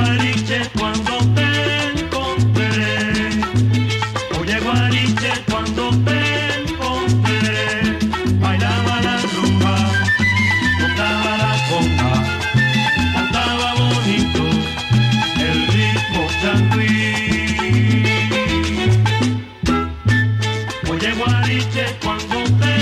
Guariche, cuando te encontré. Oye, Guariche, cuando te encontré. Bailaba la rumba, tocaba la conga, cantaba bonito el ritmo changüí. Oye, Guariche, cuando te